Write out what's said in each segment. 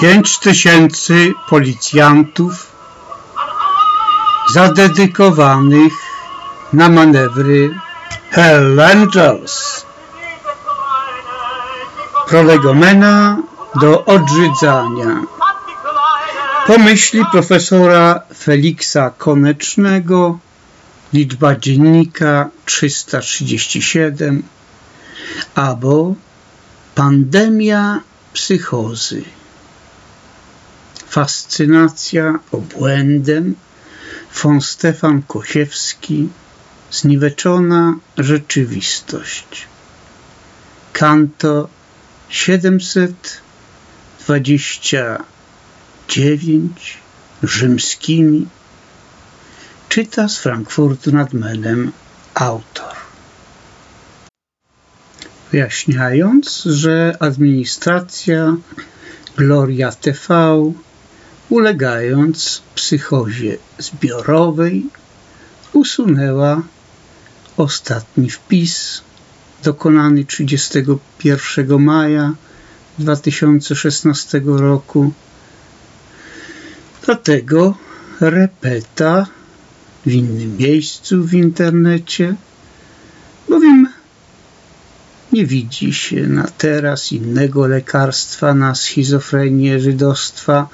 Pięć tysięcy policjantów zadedykowanych na manewry Hell Angels. Prolegomena do odrzydzania. Pomyśli profesora Feliksa Konecznego, liczba dziennika 337, albo pandemia psychozy. Fascynacja obłędem, von Stefan Kosiewski, zniweczona rzeczywistość. Kanto 729 rzymskimi czyta z Frankfurtu nad Menem autor. Wyjaśniając, że administracja Gloria TV ulegając psychozie zbiorowej usunęła ostatni wpis dokonany 31 maja 2016 roku. Dlatego repeta w innym miejscu w internecie, bowiem nie widzi się na teraz innego lekarstwa na schizofrenię żydostwa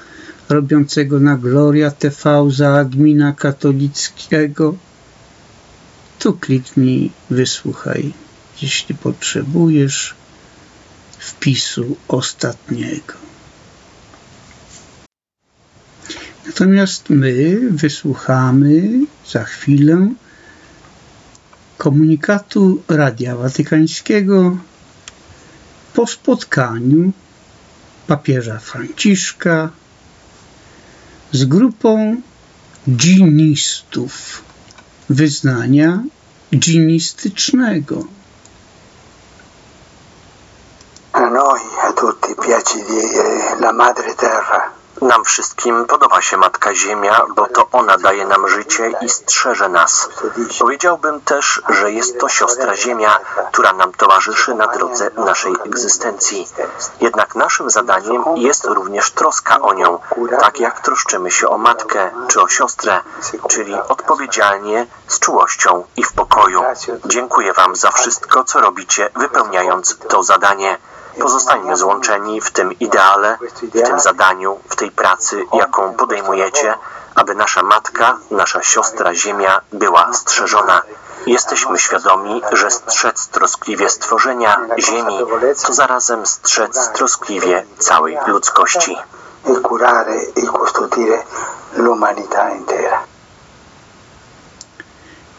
robiącego na Gloria TV za admina katolickiego tu kliknij wysłuchaj, jeśli potrzebujesz wpisu ostatniego. Natomiast my wysłuchamy za chwilę komunikatu Radia Watykańskiego po spotkaniu papieża Franciszka z grupą dżinistów wyznania dżinistycznego. A noi, a tutti, piace eh, la madre terra. Nam wszystkim podoba się Matka Ziemia, bo to ona daje nam życie i strzeże nas. Powiedziałbym też, że jest to siostra Ziemia, która nam towarzyszy na drodze naszej egzystencji. Jednak naszym zadaniem jest również troska o nią, tak jak troszczymy się o matkę czy o siostrę, czyli odpowiedzialnie, z czułością i w pokoju. Dziękuję Wam za wszystko, co robicie, wypełniając to zadanie. Pozostańmy złączeni w tym ideale, w tym zadaniu, w tej pracy, jaką podejmujecie, aby nasza matka, nasza siostra Ziemia była strzeżona. Jesteśmy świadomi, że strzec troskliwie stworzenia Ziemi to zarazem strzec troskliwie całej ludzkości.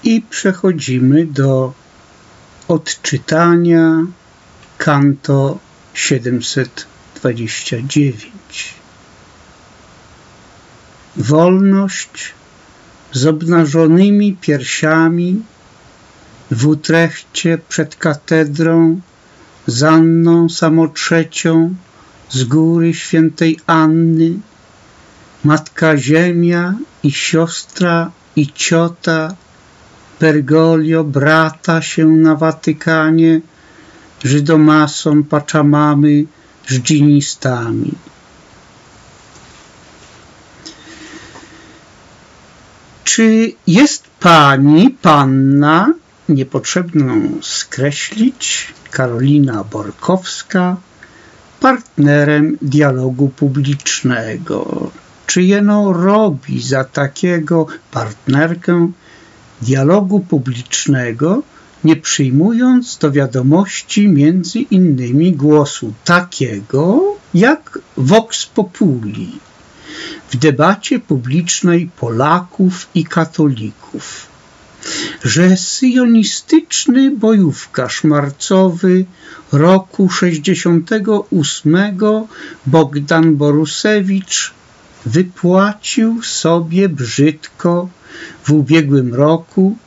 I przechodzimy do odczytania kanto 729. Wolność z obnażonymi piersiami w Utrechcie przed katedrą z Anną Samotrzecią z góry świętej Anny, Matka Ziemia i siostra i ciota Bergoglio brata się na Watykanie Żydomasom, Paczamamy, Żdzinistami. Czy jest pani, panna, niepotrzebną skreślić, Karolina Borkowska, partnerem dialogu publicznego? Czy jeno robi za takiego partnerkę dialogu publicznego, nie przyjmując do wiadomości między innymi głosu takiego jak Vox Populi w debacie publicznej Polaków i katolików, że syjonistyczny bojówkarz marcowy roku 68 Bogdan Borusewicz wypłacił sobie brzydko w ubiegłym roku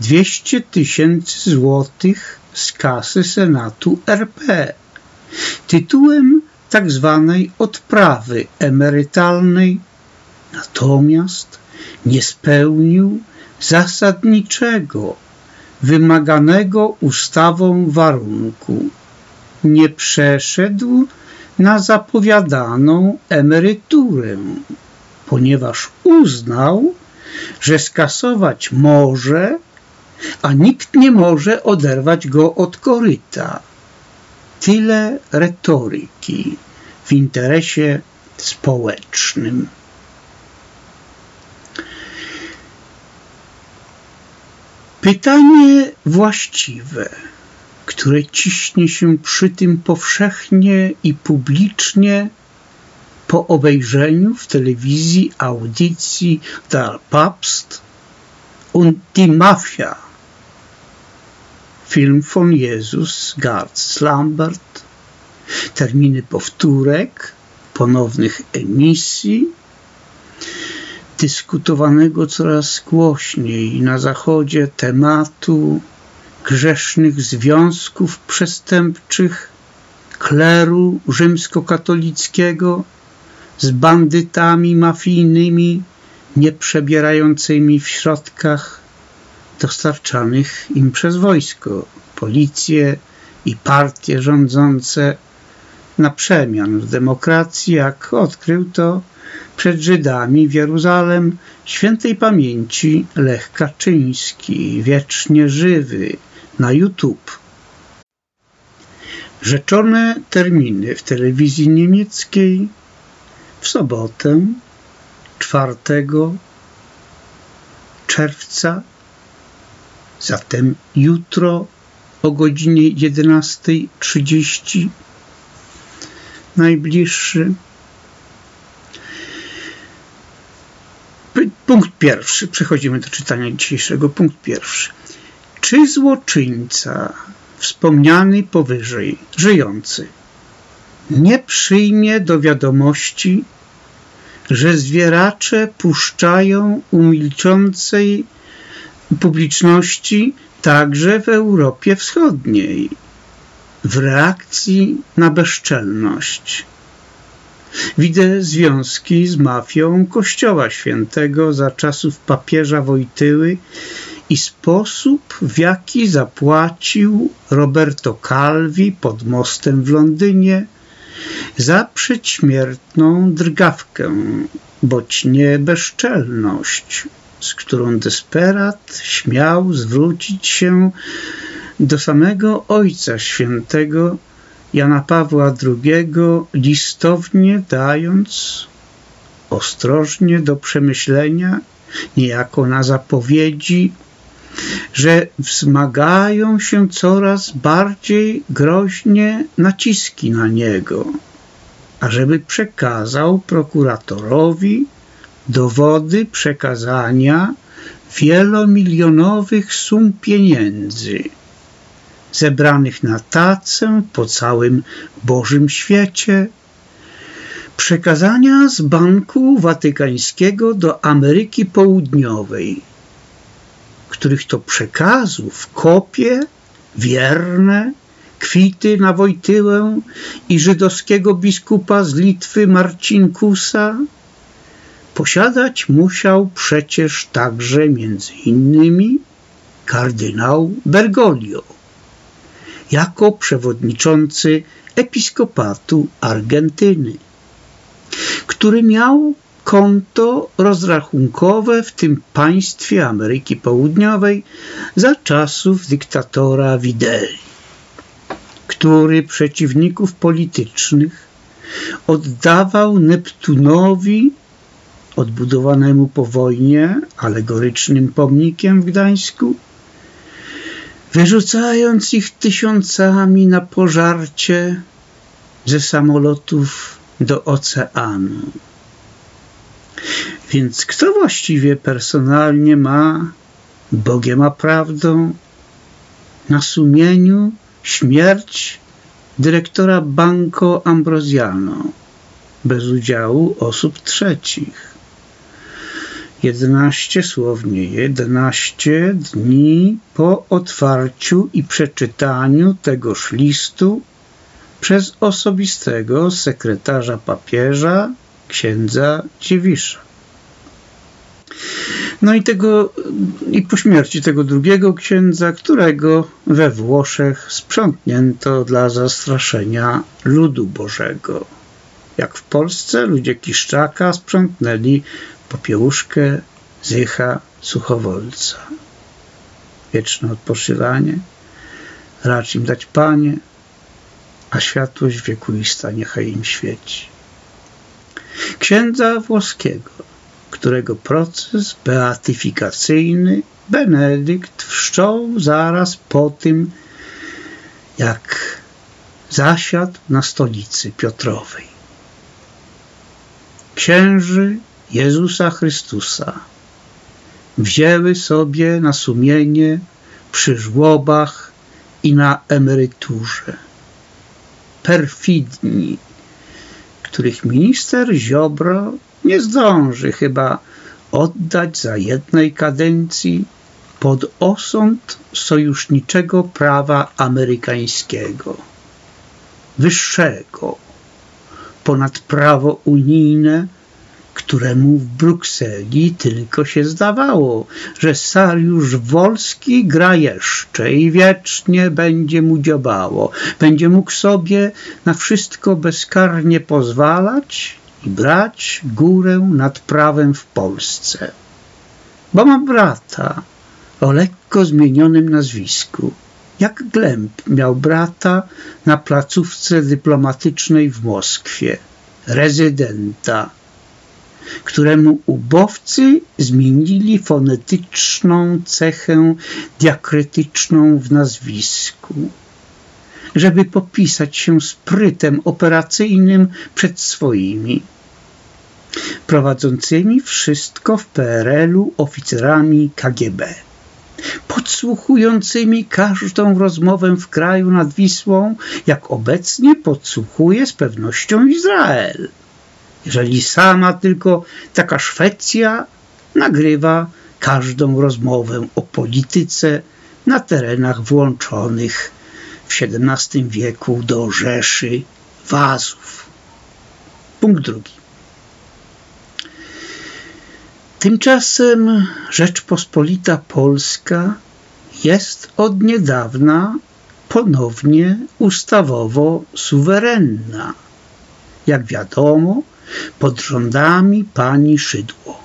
200 tysięcy złotych z kasy Senatu RP tytułem tak zwanej odprawy emerytalnej, natomiast nie spełnił zasadniczego, wymaganego ustawą warunku. Nie przeszedł na zapowiadaną emeryturę, ponieważ uznał, że skasować może, a nikt nie może oderwać go od koryta. Tyle retoryki w interesie społecznym. Pytanie właściwe, które ciśnie się przy tym powszechnie i publicznie po obejrzeniu w telewizji audycji Der Papst und die Mafia, film von Jesus Garz Lambert, terminy powtórek, ponownych emisji, dyskutowanego coraz głośniej na Zachodzie tematu grzesznych związków przestępczych kleru rzymskokatolickiego z bandytami mafijnymi nieprzebierającymi w środkach dostarczanych im przez wojsko, policję i partie rządzące na przemian w demokracji, jak odkrył to przed Żydami w Jeruzalem świętej pamięci Lech Kaczyński, wiecznie żywy, na YouTube. Rzeczone terminy w telewizji niemieckiej w sobotę 4 czerwca, zatem jutro o godzinie 11.30 najbliższy. Punkt pierwszy. Przechodzimy do czytania dzisiejszego. Punkt pierwszy. Czy złoczyńca wspomniany powyżej, żyjący, nie przyjmie do wiadomości, że zwieracze puszczają umilczącej publiczności także w Europie Wschodniej w reakcji na bezczelność. Widzę związki z mafią Kościoła Świętego za czasów papieża Wojtyły i sposób, w jaki zapłacił Roberto Calvi pod mostem w Londynie za przedśmiertną drgawkę, boć nie bezczelność, z którą desperat śmiał zwrócić się do samego Ojca Świętego Jana Pawła II, listownie dając ostrożnie do przemyślenia, niejako na zapowiedzi, że wzmagają się coraz bardziej groźnie naciski na niego, ażeby przekazał prokuratorowi dowody przekazania wielomilionowych sum pieniędzy zebranych na tacę po całym Bożym świecie, przekazania z Banku Watykańskiego do Ameryki Południowej, których to przekazów kopie wierne kwity na Wojtyłę i żydowskiego biskupa z Litwy Marcinkusa posiadać musiał przecież także między innymi kardynał Bergoglio jako przewodniczący episkopatu Argentyny, który miał konto rozrachunkowe w tym państwie Ameryki Południowej za czasów dyktatora Videli, który przeciwników politycznych oddawał Neptunowi odbudowanemu po wojnie alegorycznym pomnikiem w Gdańsku wyrzucając ich tysiącami na pożarcie ze samolotów do oceanu. Więc kto właściwie personalnie ma, Bogiem a prawdą, na sumieniu śmierć dyrektora Banco Ambrosiano bez udziału osób trzecich? 11 słownie 11 dni po otwarciu i przeczytaniu tegoż listu przez osobistego sekretarza papieża księdza Dziwisza. No i tego, i po śmierci tego drugiego księdza, którego we Włoszech sprzątnięto dla zastraszenia ludu Bożego. Jak w Polsce ludzie Kiszczaka sprzątnęli popiełuszkę Zycha Suchowolca. Wieczne odpoczywanie, racz im dać Panie, a światłość wiekuista niechaj im świeci. Księdza włoskiego, którego proces beatyfikacyjny Benedykt wszczął zaraz po tym, jak zasiadł na stolicy Piotrowej. Księży Jezusa Chrystusa wzięły sobie na sumienie przy żłobach i na emeryturze. Perfidni, których minister Ziobro nie zdąży chyba oddać za jednej kadencji pod osąd sojuszniczego prawa amerykańskiego, wyższego ponad prawo unijne, któremu w Brukseli tylko się zdawało, że Sariusz Wolski gra jeszcze i wiecznie będzie mu dziobało. Będzie mógł sobie na wszystko bezkarnie pozwalać i brać górę nad prawem w Polsce. Bo ma brata o lekko zmienionym nazwisku. Jak Glemp miał brata na placówce dyplomatycznej w Moskwie, rezydenta któremu ubowcy zmienili fonetyczną cechę diakrytyczną w nazwisku, żeby popisać się sprytem operacyjnym przed swoimi, prowadzącymi wszystko w PRL-u oficerami KGB podsłuchującymi każdą rozmowę w kraju nad Wisłą, jak obecnie podsłuchuje z pewnością Izrael jeżeli sama tylko taka Szwecja nagrywa każdą rozmowę o polityce na terenach włączonych w XVII wieku do Rzeszy Wazów. Punkt drugi. Tymczasem Rzeczpospolita Polska jest od niedawna ponownie ustawowo suwerenna. Jak wiadomo, pod rządami pani Szydło.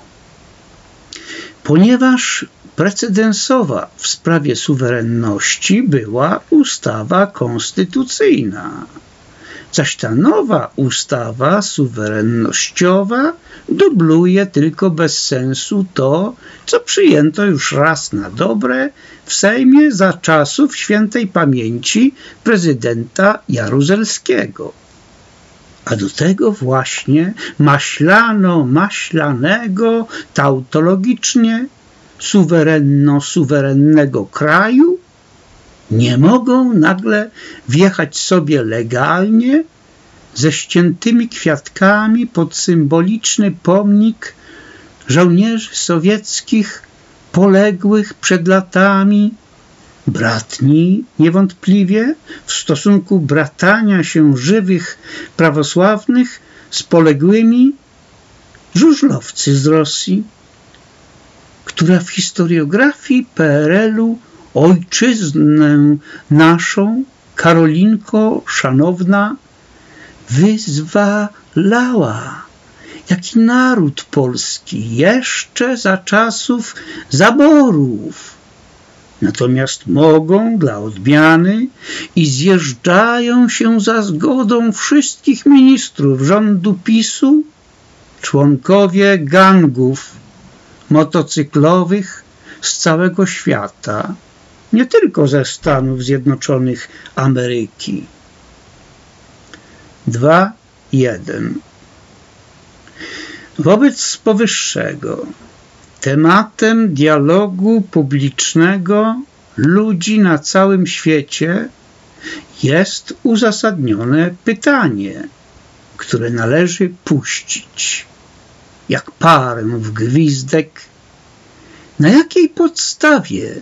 Ponieważ precedensowa w sprawie suwerenności była ustawa konstytucyjna, zaś ta nowa ustawa suwerennościowa dubluje tylko bez sensu to, co przyjęto już raz na dobre w Sejmie za czasów świętej pamięci prezydenta Jaruzelskiego a do tego właśnie maślano-maślanego tautologicznie suwerenno-suwerennego kraju. Nie mogą nagle wjechać sobie legalnie ze ściętymi kwiatkami pod symboliczny pomnik żołnierzy sowieckich poległych przed latami bratni niewątpliwie w stosunku bratania się żywych prawosławnych z poległymi żużlowcy z Rosji, która w historiografii PRL-u ojczyznę naszą, Karolinko szanowna, wyzwalała, jaki naród polski jeszcze za czasów zaborów Natomiast mogą dla odmiany i zjeżdżają się za zgodą wszystkich ministrów rządu PiSu członkowie gangów motocyklowych z całego świata, nie tylko ze Stanów Zjednoczonych Ameryki. 2.1 Wobec powyższego Tematem dialogu publicznego ludzi na całym świecie jest uzasadnione pytanie, które należy puścić, jak parę w gwizdek, na jakiej podstawie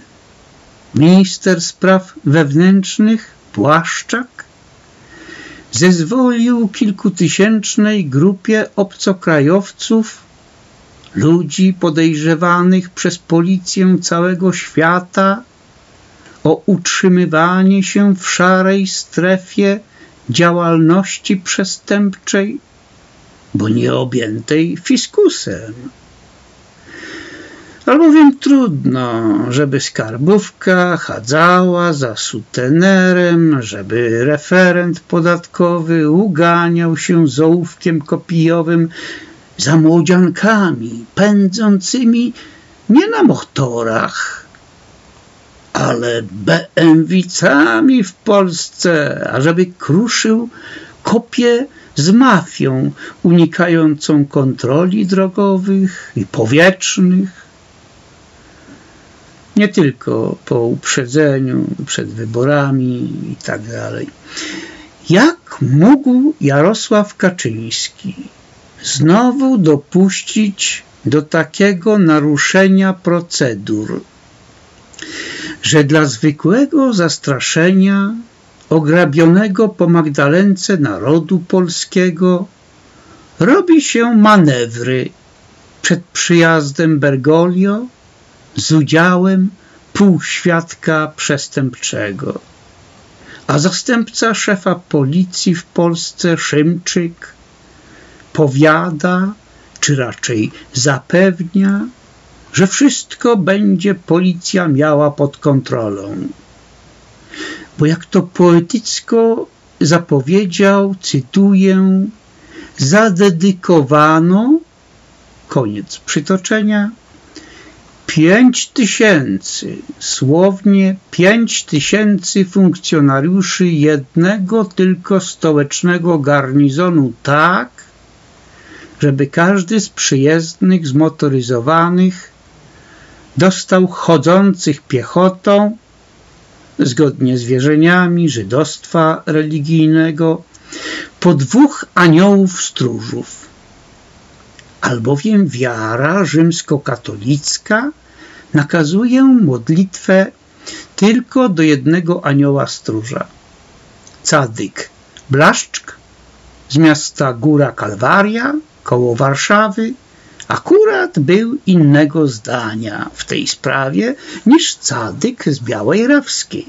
minister spraw wewnętrznych Błaszczak zezwolił kilkutysięcznej grupie obcokrajowców ludzi podejrzewanych przez policję całego świata o utrzymywanie się w szarej strefie działalności przestępczej, bo nie objętej fiskusem. Albowiem trudno, żeby skarbówka chadzała za sutenerem, żeby referent podatkowy uganiał się z ołówkiem kopijowym za młodziankami pędzącymi nie na motorach, ale BMW-cami w Polsce, ażeby kruszył kopie z mafią unikającą kontroli drogowych i powietrznych. Nie tylko po uprzedzeniu przed wyborami i tak dalej. Jak mógł Jarosław Kaczyński znowu dopuścić do takiego naruszenia procedur, że dla zwykłego zastraszenia ograbionego po Magdalence narodu polskiego robi się manewry przed przyjazdem Bergoglio z udziałem półświadka przestępczego. A zastępca szefa policji w Polsce Szymczyk powiada, czy raczej zapewnia, że wszystko będzie policja miała pod kontrolą. Bo jak to poetycko zapowiedział, cytuję, zadedykowano, koniec przytoczenia, pięć tysięcy, słownie pięć tysięcy funkcjonariuszy jednego tylko stołecznego garnizonu tak, żeby każdy z przyjezdnych zmotoryzowanych dostał chodzących piechotą, zgodnie z wierzeniami żydostwa religijnego, po dwóch aniołów stróżów. Albowiem wiara rzymskokatolicka nakazuje modlitwę tylko do jednego anioła stróża. Cadyk Blaszczk z miasta Góra Kalwaria koło Warszawy akurat był innego zdania w tej sprawie niż cadyk z Białej Rawskiej,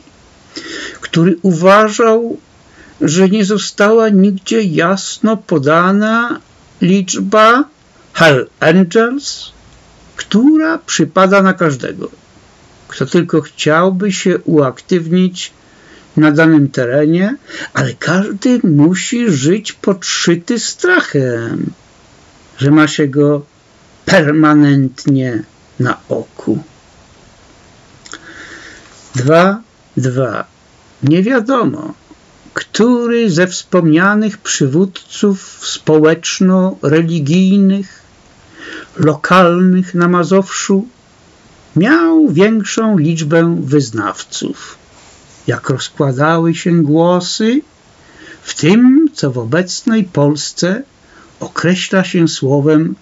który uważał, że nie została nigdzie jasno podana liczba Hell Angels, która przypada na każdego, kto tylko chciałby się uaktywnić na danym terenie, ale każdy musi żyć podszyty strachem, że ma się go permanentnie na oku. Dwa, dwa. Nie wiadomo, który ze wspomnianych przywódców społeczno-religijnych, lokalnych na Mazowszu miał większą liczbę wyznawców. Jak rozkładały się głosy w tym, co w obecnej Polsce określa się słowem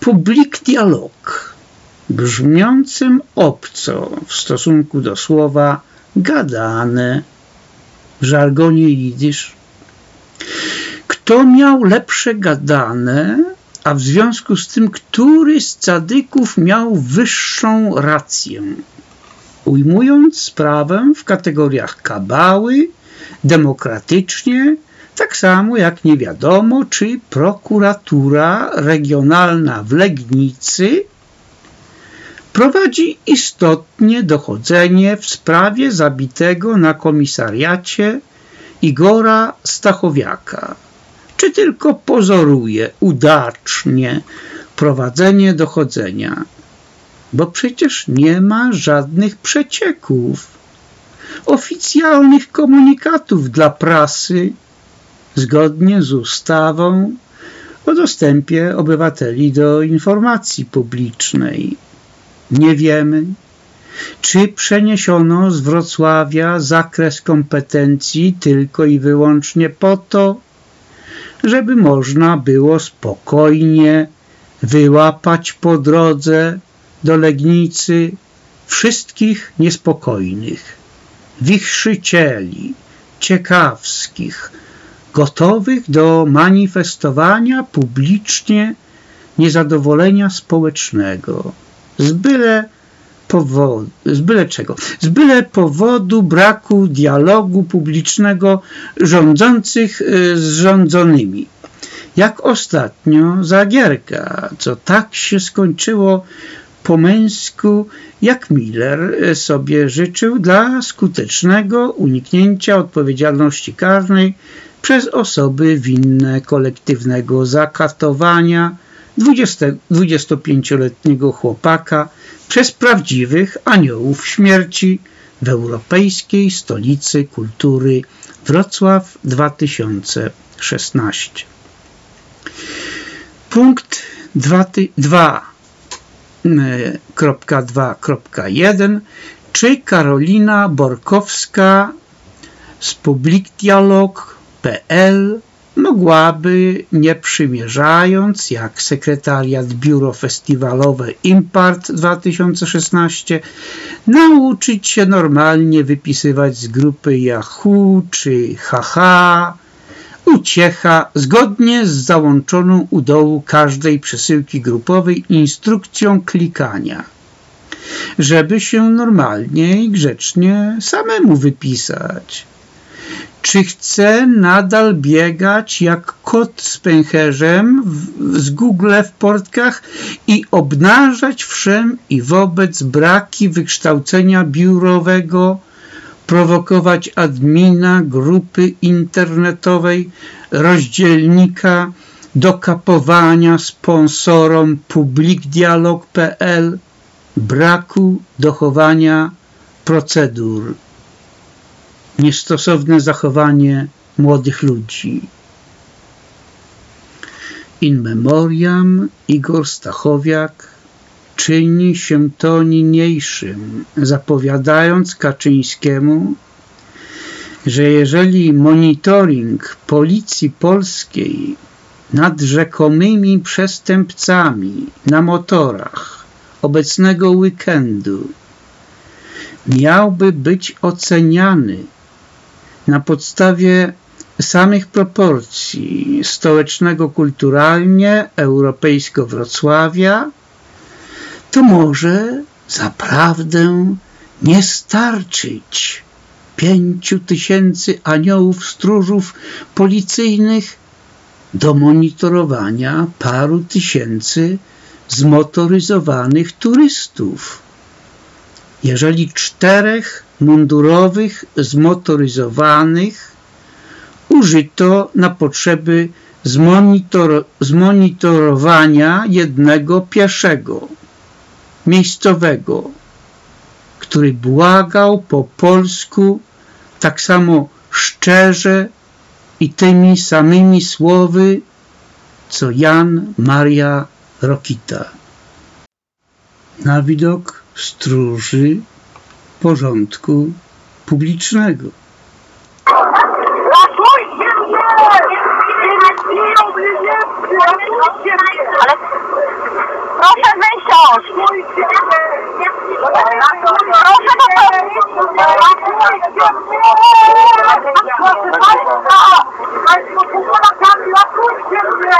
public dialog, brzmiącym obco w stosunku do słowa gadane w żargonie jidysz. Kto miał lepsze gadane, a w związku z tym, który z cadyków miał wyższą rację? Ujmując sprawę w kategoriach kabały, demokratycznie tak samo jak nie wiadomo, czy prokuratura regionalna w Legnicy prowadzi istotnie dochodzenie w sprawie zabitego na komisariacie Igora Stachowiaka, czy tylko pozoruje udacznie prowadzenie dochodzenia, bo przecież nie ma żadnych przecieków, oficjalnych komunikatów dla prasy, zgodnie z ustawą o dostępie obywateli do informacji publicznej. Nie wiemy, czy przeniesiono z Wrocławia zakres kompetencji tylko i wyłącznie po to, żeby można było spokojnie wyłapać po drodze do Legnicy wszystkich niespokojnych, wichrzycieli, ciekawskich, gotowych do manifestowania publicznie niezadowolenia społecznego z byle powodu, z byle czego? Z byle powodu braku dialogu publicznego rządzących y, z rządzonymi. Jak ostatnio Zagierka, co tak się skończyło po męsku, jak Miller sobie życzył dla skutecznego uniknięcia odpowiedzialności karnej przez osoby winne kolektywnego zakatowania 25-letniego chłopaka przez prawdziwych aniołów śmierci w europejskiej stolicy kultury Wrocław 2016. Punkt 2.2.1 Czy Karolina Borkowska z publikdialog.pl mogłaby, nie przymierzając, jak sekretariat biuro festiwalowe Impart 2016, nauczyć się normalnie wypisywać z grupy Yahoo czy Haha, uciecha zgodnie z załączoną u dołu każdej przesyłki grupowej instrukcją klikania, żeby się normalnie i grzecznie samemu wypisać czy chce nadal biegać jak kot z pęcherzem w, z Google w portkach i obnażać wszem i wobec braki wykształcenia biurowego, prowokować admina grupy internetowej, rozdzielnika do kapowania sponsorom publikdialog.pl braku dochowania procedur niestosowne zachowanie młodych ludzi. In memoriam Igor Stachowiak czyni się to niniejszym, zapowiadając Kaczyńskiemu, że jeżeli monitoring policji polskiej nad rzekomymi przestępcami na motorach obecnego weekendu miałby być oceniany na podstawie samych proporcji stołecznego kulturalnie europejsko Wrocławia, to może zaprawdę nie starczyć pięciu tysięcy aniołów stróżów policyjnych do monitorowania paru tysięcy zmotoryzowanych turystów. Jeżeli czterech mundurowych zmotoryzowanych użyto na potrzeby zmonitor zmonitorowania jednego pieszego, miejscowego, który błagał po polsku tak samo szczerze i tymi samymi słowy, co Jan Maria Rokita. Na widok stróży porządku publicznego. Ale proszę wysiąść! Proszę Proszę Państwa! Państwo Polakami, ratujcie mnie!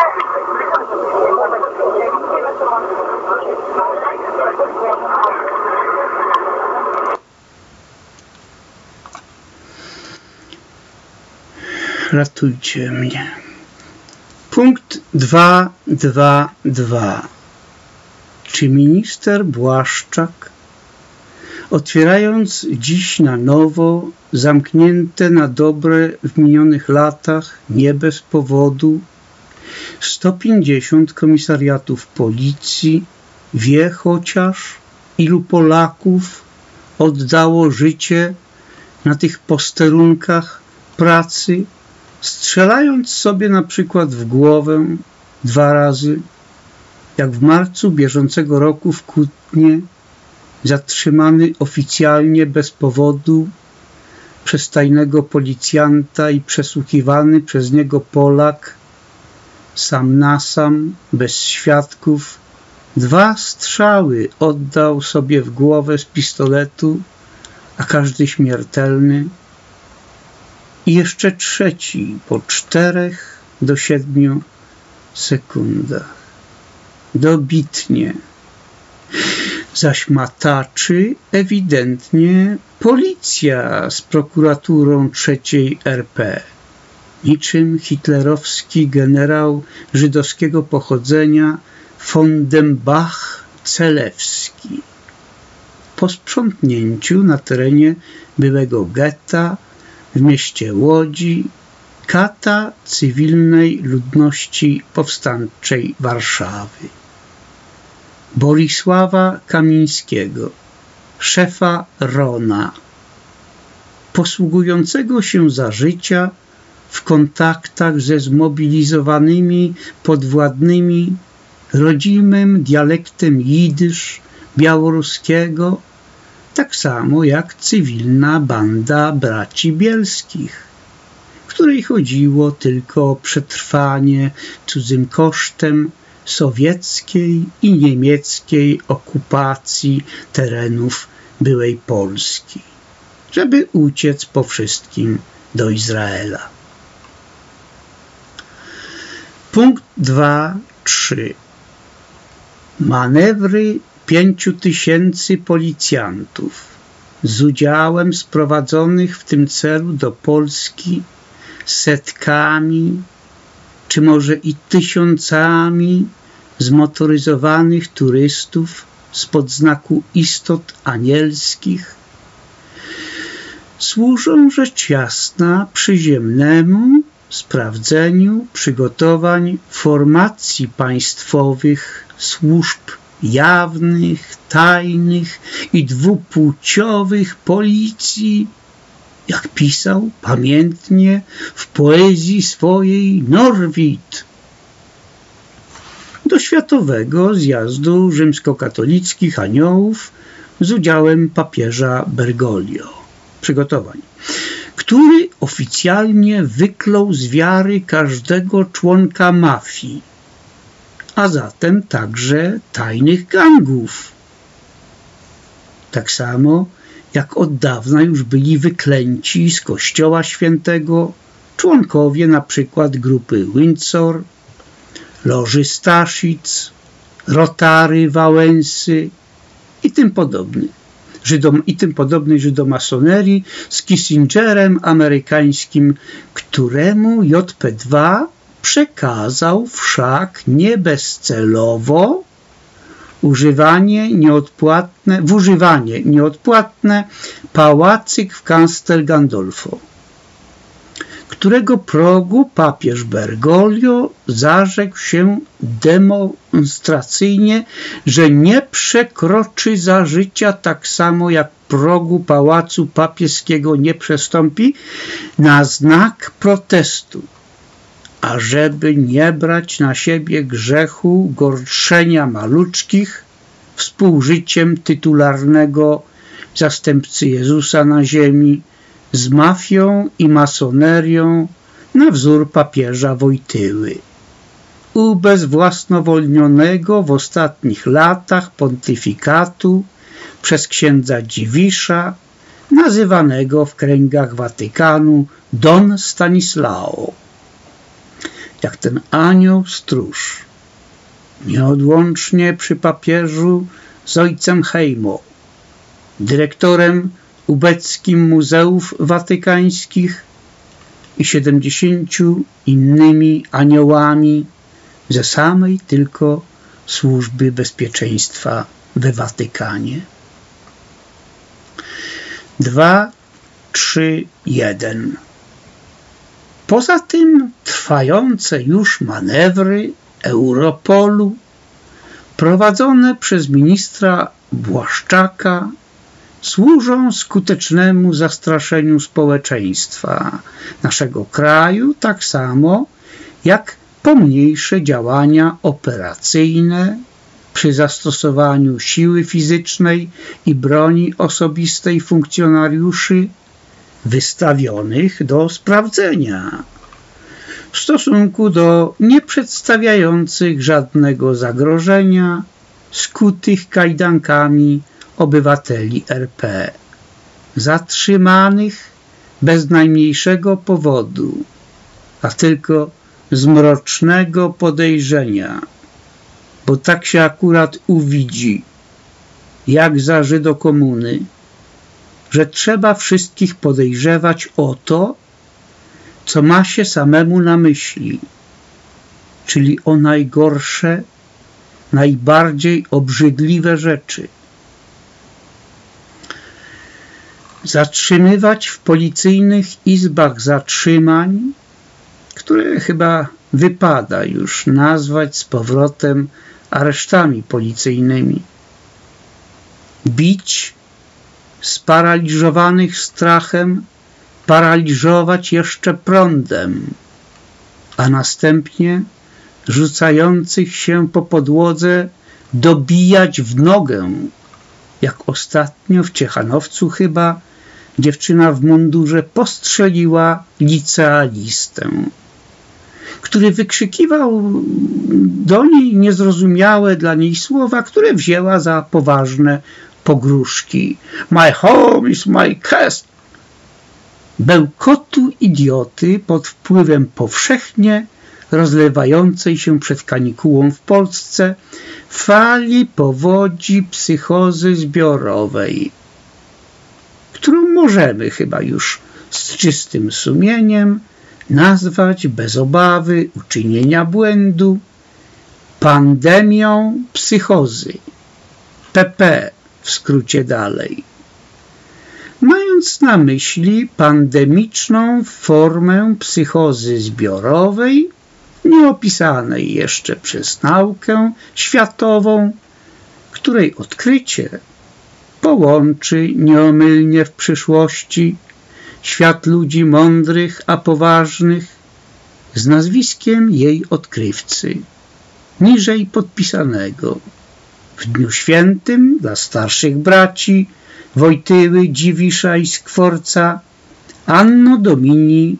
Ratujcie mnie. Punkt 2.2.2 Czy minister Błaszczak, otwierając dziś na nowo zamknięte na dobre w minionych latach, nie bez powodu, 150 komisariatów policji, wie chociaż, ilu Polaków oddało życie na tych posterunkach pracy strzelając sobie na przykład w głowę dwa razy, jak w marcu bieżącego roku w Kutnie zatrzymany oficjalnie bez powodu przez tajnego policjanta i przesłuchiwany przez niego Polak sam na sam, bez świadków, dwa strzały oddał sobie w głowę z pistoletu, a każdy śmiertelny, i jeszcze trzeci po czterech do siedmiu sekundach. dobitnie. Zaś mataczy ewidentnie policja z prokuraturą trzeciej RP. Niczym hitlerowski generał żydowskiego pochodzenia von dem Bach Celewski. Po sprzątnięciu na terenie byłego getta w mieście Łodzi kata cywilnej ludności powstańczej Warszawy. Borisława Kamińskiego, szefa Rona, posługującego się za życia w kontaktach ze zmobilizowanymi podwładnymi rodzimym dialektem jidysz białoruskiego, tak samo jak cywilna banda braci bielskich, której chodziło tylko o przetrwanie cudzym kosztem sowieckiej i niemieckiej okupacji terenów byłej Polski, żeby uciec po wszystkim do Izraela. Punkt 2.3 Manewry pięciu tysięcy policjantów z udziałem sprowadzonych w tym celu do Polski setkami czy może i tysiącami zmotoryzowanych turystów spod znaku istot anielskich. Służą rzecz jasna przyziemnemu sprawdzeniu przygotowań formacji państwowych, służb jawnych, tajnych i dwupłciowych policji, jak pisał pamiętnie w poezji swojej Norwid. Do Światowego Zjazdu Rzymskokatolickich Aniołów z udziałem papieża Bergoglio. Przygotowań który oficjalnie wyklął z wiary każdego członka mafii, a zatem także tajnych gangów. Tak samo jak od dawna już byli wyklęci z Kościoła Świętego członkowie na przykład grupy Windsor, Loży Staszic, Rotary Wałęsy i tym podobnych. Żydom, i tym podobnej żydomasonerii z Kissingerem amerykańskim, któremu JP2 przekazał wszak nie bezcelowo używanie nieodpłatne, w używanie nieodpłatne pałacyk w Castel Gandolfo którego progu papież Bergoglio zarzekł się demonstracyjnie, że nie przekroczy za życia tak samo jak progu pałacu papieskiego nie przestąpi na znak protestu, ażeby nie brać na siebie grzechu gorszenia maluczkich współżyciem tytularnego zastępcy Jezusa na ziemi, z mafią i masonerią na wzór papieża Wojtyły. Ubezwłasnowolnionego w ostatnich latach pontyfikatu przez księdza Dziwisza, nazywanego w kręgach Watykanu Don Stanislao. Jak ten anioł stróż, nieodłącznie przy papieżu z ojcem Hejmo, dyrektorem ubeckim muzeów watykańskich i siedemdziesięciu innymi aniołami ze samej tylko służby bezpieczeństwa we Watykanie. 2, 3, 1 Poza tym trwające już manewry Europolu prowadzone przez ministra Błaszczaka służą skutecznemu zastraszeniu społeczeństwa naszego kraju, tak samo jak pomniejsze działania operacyjne przy zastosowaniu siły fizycznej i broni osobistej funkcjonariuszy wystawionych do sprawdzenia w stosunku do nieprzedstawiających żadnego zagrożenia, skutych kajdankami obywateli RP, zatrzymanych bez najmniejszego powodu, a tylko z mrocznego podejrzenia, bo tak się akurat uwidzi, jak za Żydokomuny, że trzeba wszystkich podejrzewać o to, co ma się samemu na myśli, czyli o najgorsze, najbardziej obrzydliwe rzeczy. Zatrzymywać w policyjnych izbach zatrzymań, które chyba wypada już nazwać z powrotem aresztami policyjnymi. Bić sparaliżowanych strachem, paraliżować jeszcze prądem, a następnie rzucających się po podłodze dobijać w nogę, jak ostatnio w Ciechanowcu chyba dziewczyna w mundurze postrzeliła licealistę, który wykrzykiwał do niej niezrozumiałe dla niej słowa, które wzięła za poważne pogróżki. My home is my castle. Bełkotu idioty pod wpływem powszechnie rozlewającej się przed kanikułą w Polsce fali powodzi psychozy zbiorowej, którą możemy chyba już z czystym sumieniem nazwać bez obawy uczynienia błędu pandemią psychozy. PP w skrócie dalej. Mając na myśli pandemiczną formę psychozy zbiorowej, nieopisanej jeszcze przez naukę światową, której odkrycie połączy nieomylnie w przyszłości świat ludzi mądrych, a poważnych z nazwiskiem jej odkrywcy, niżej podpisanego w dniu świętym dla starszych braci Wojtyły, Dziwisza i Skworca Anno Domini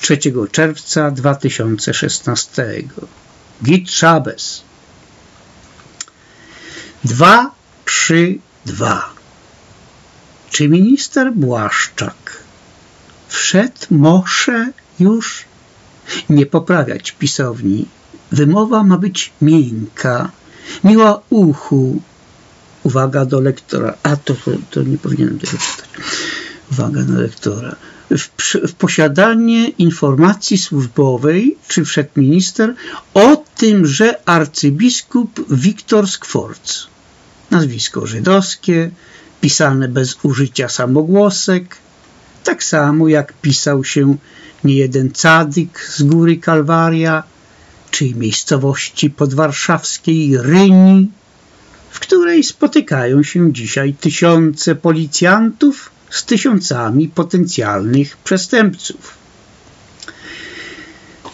3 czerwca 2016. Git Szabes 2, 3, 2 Czy minister Błaszczak wszedł może już? Nie poprawiać pisowni. Wymowa ma być miękka, miła uchu. Uwaga do lektora. A to, to, nie powinienem tego czytać. Uwaga do lektora. W, w, posiadanie informacji służbowej, czy wszedł minister, o tym, że arcybiskup Wiktor Skworc, nazwisko żydowskie, pisane bez użycia samogłosek, tak samo jak pisał się niejeden cadyk z góry Kalwaria, czy miejscowości podwarszawskiej Ryni, w której spotykają się dzisiaj tysiące policjantów z tysiącami potencjalnych przestępców.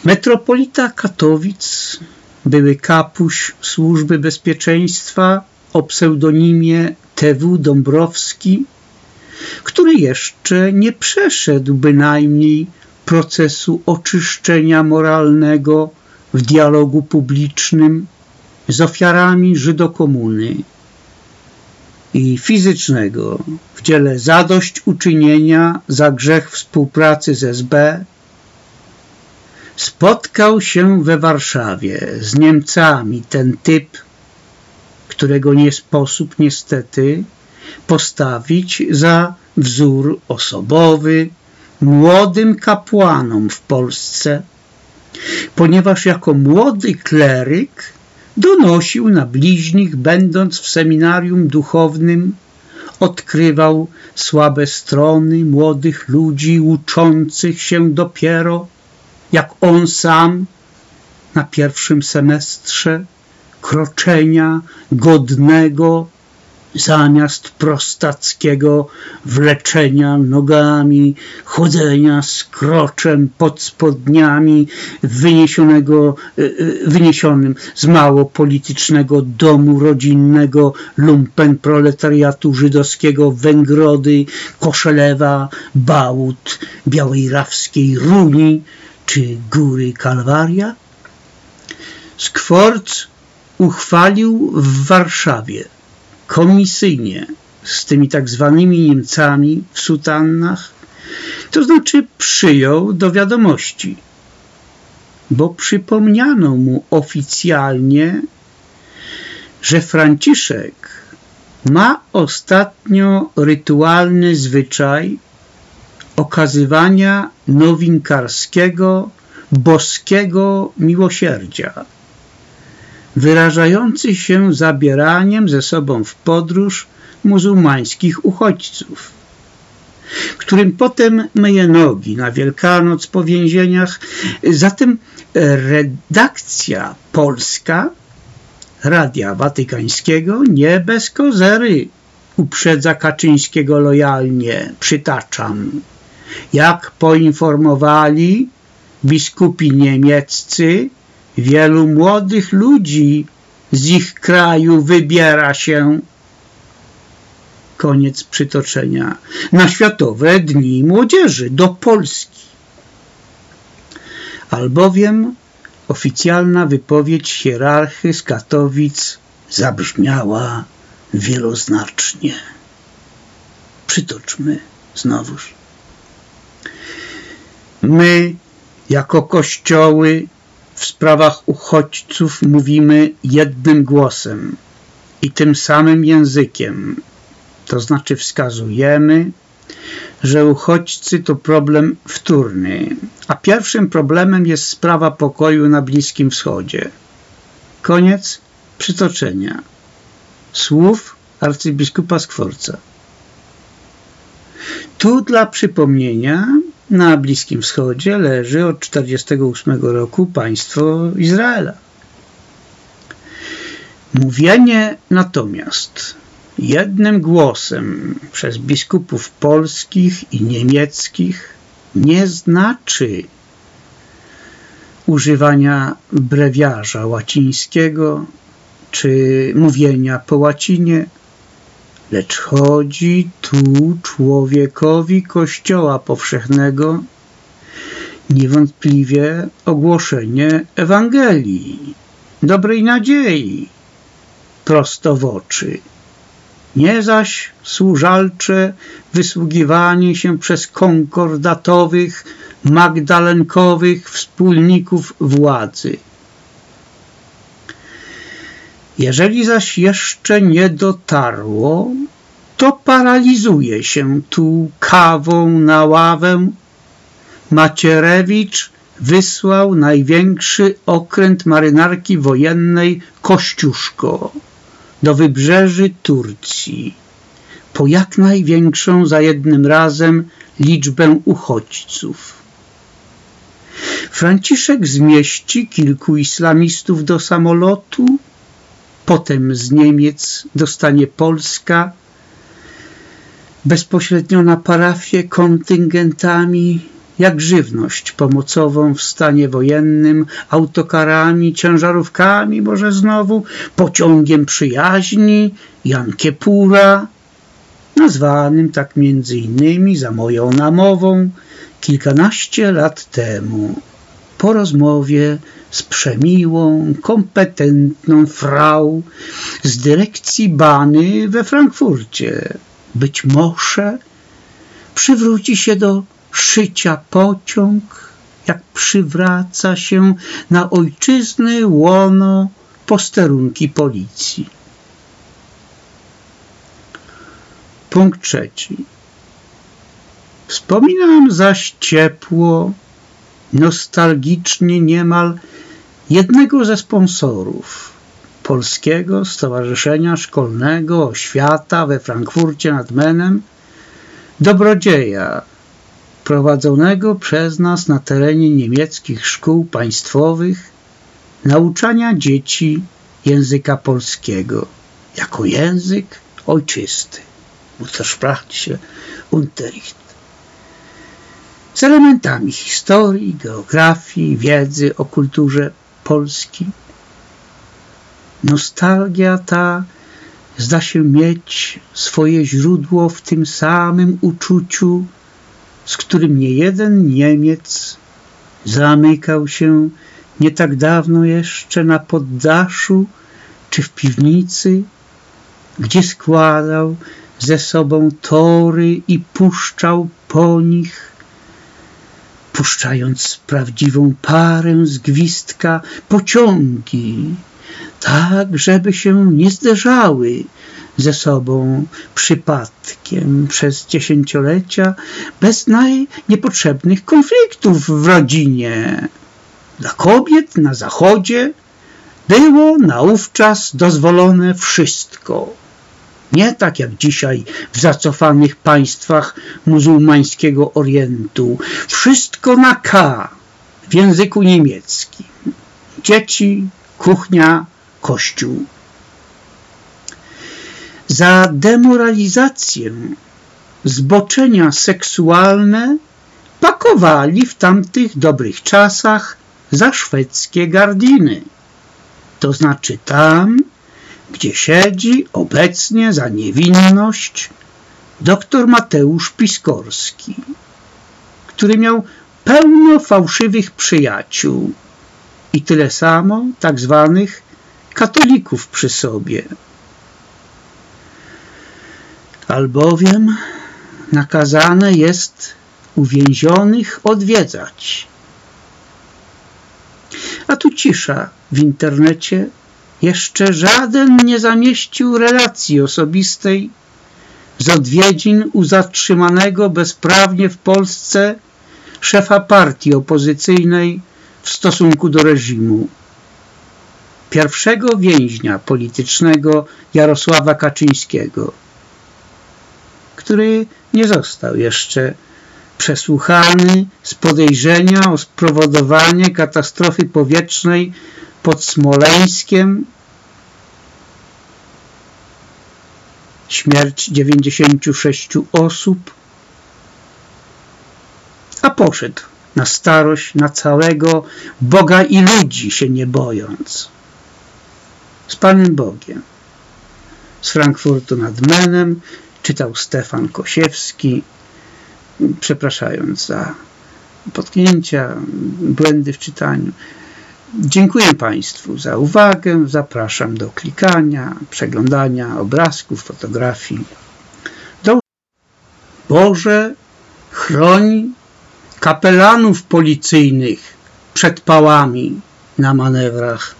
Metropolita Katowic, były kapuś Służby Bezpieczeństwa o pseudonimie TW Dąbrowski, który jeszcze nie przeszedł bynajmniej procesu oczyszczenia moralnego w dialogu publicznym z ofiarami Żydokomuny i fizycznego w dziele zadośćuczynienia za grzech współpracy z SB spotkał się we Warszawie z Niemcami ten typ, którego nie sposób niestety postawić za wzór osobowy młodym kapłanom w Polsce, ponieważ jako młody kleryk donosił na bliźnich, będąc w seminarium duchownym, odkrywał słabe strony młodych ludzi uczących się dopiero, jak on sam na pierwszym semestrze kroczenia godnego zamiast prostackiego wleczenia nogami, chodzenia z kroczem pod spodniami wyniesionego, e, e, wyniesionym z mało politycznego domu rodzinnego lumpen proletariatu żydowskiego Węgrody, Koszelewa, Bałut, Białej Rawskiej Runi czy Góry Kalwaria? Skworc uchwalił w Warszawie komisyjnie z tymi tak zwanymi Niemcami w sutannach, to znaczy przyjął do wiadomości, bo przypomniano mu oficjalnie, że Franciszek ma ostatnio rytualny zwyczaj okazywania nowinkarskiego, boskiego miłosierdzia, wyrażający się zabieraniem ze sobą w podróż muzułmańskich uchodźców, którym potem myje nogi na Wielkanoc po więzieniach. Zatem redakcja polska Radia Watykańskiego nie bez kozery uprzedza Kaczyńskiego lojalnie, przytaczam. Jak poinformowali biskupi niemieccy, wielu młodych ludzi z ich kraju wybiera się koniec przytoczenia na Światowe Dni Młodzieży do Polski. Albowiem oficjalna wypowiedź hierarchy z Katowic zabrzmiała wieloznacznie. Przytoczmy znowuż. My, jako kościoły, w sprawach uchodźców mówimy jednym głosem i tym samym językiem, to znaczy wskazujemy, że uchodźcy to problem wtórny, a pierwszym problemem jest sprawa pokoju na Bliskim Wschodzie. Koniec przytoczenia. Słów arcybiskupa Skworca. Tu dla przypomnienia na Bliskim Wschodzie leży od 1948 roku państwo Izraela. Mówienie natomiast jednym głosem przez biskupów polskich i niemieckich nie znaczy używania brewiarza łacińskiego czy mówienia po łacinie, lecz chodzi tu człowiekowi Kościoła Powszechnego niewątpliwie ogłoszenie Ewangelii, dobrej nadziei, prosto w oczy nie zaś służalcze wysługiwanie się przez konkordatowych, magdalenkowych wspólników władzy. Jeżeli zaś jeszcze nie dotarło, to paralizuje się tu kawą na ławę. Macierewicz wysłał największy okręt marynarki wojennej Kościuszko do wybrzeży Turcji po jak największą za jednym razem liczbę uchodźców. Franciszek zmieści kilku islamistów do samolotu, potem z Niemiec dostanie Polska, bezpośrednio na parafię kontyngentami jak żywność pomocową w stanie wojennym, autokarami, ciężarówkami, może znowu, pociągiem przyjaźni, Jan Kiepura, nazwanym tak między innymi za moją namową kilkanaście lat temu, po rozmowie z przemiłą, kompetentną frau z dyrekcji Bany we Frankfurcie. Być może przywróci się do szycia pociąg, jak przywraca się na ojczyzny łono posterunki policji. Punkt trzeci. Wspominam zaś ciepło, nostalgicznie niemal jednego ze sponsorów Polskiego Stowarzyszenia Szkolnego Oświata we Frankfurcie nad Menem, dobrodzieja prowadzonego przez nas na terenie niemieckich szkół państwowych nauczania dzieci języka polskiego jako język ojczysty. Muttersprachliche Unterricht. Z elementami historii, geografii, wiedzy o kulturze Polski. Nostalgia ta zda się mieć swoje źródło w tym samym uczuciu, z którym niejeden Niemiec zamykał się nie tak dawno jeszcze na poddaszu czy w piwnicy, gdzie składał ze sobą tory i puszczał po nich, puszczając prawdziwą parę z gwizdka pociągi tak żeby się nie zderzały ze sobą przypadkiem przez dziesięciolecia bez najniepotrzebnych konfliktów w rodzinie. Dla kobiet na zachodzie było naówczas dozwolone wszystko. Nie tak jak dzisiaj w zacofanych państwach muzułmańskiego Orientu. Wszystko na K w języku niemieckim. Dzieci, kuchnia, kościół. Za demoralizację, zboczenia seksualne pakowali w tamtych dobrych czasach za szwedzkie gardiny. To znaczy tam, gdzie siedzi obecnie za niewinność dr Mateusz Piskorski, który miał pełno fałszywych przyjaciół i tyle samo tak zwanych katolików przy sobie. Albowiem nakazane jest uwięzionych odwiedzać. A tu cisza w internecie. Jeszcze żaden nie zamieścił relacji osobistej z odwiedzin u zatrzymanego bezprawnie w Polsce szefa partii opozycyjnej w stosunku do reżimu. Pierwszego więźnia politycznego Jarosława Kaczyńskiego, który nie został jeszcze przesłuchany z podejrzenia o spowodowanie katastrofy powietrznej pod Smoleńskiem, śmierć 96 osób, a poszedł na starość, na całego Boga i ludzi się nie bojąc. Z Panem Bogiem. Z Frankfurtu nad Menem czytał Stefan Kosiewski, przepraszając za potknięcia, błędy w czytaniu. Dziękuję Państwu za uwagę. Zapraszam do klikania, przeglądania obrazków, fotografii. Do Boże, chroń kapelanów policyjnych przed pałami na manewrach.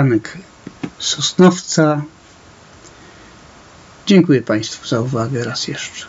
Janek Sosnowca. Dziękuję Państwu za uwagę raz jeszcze.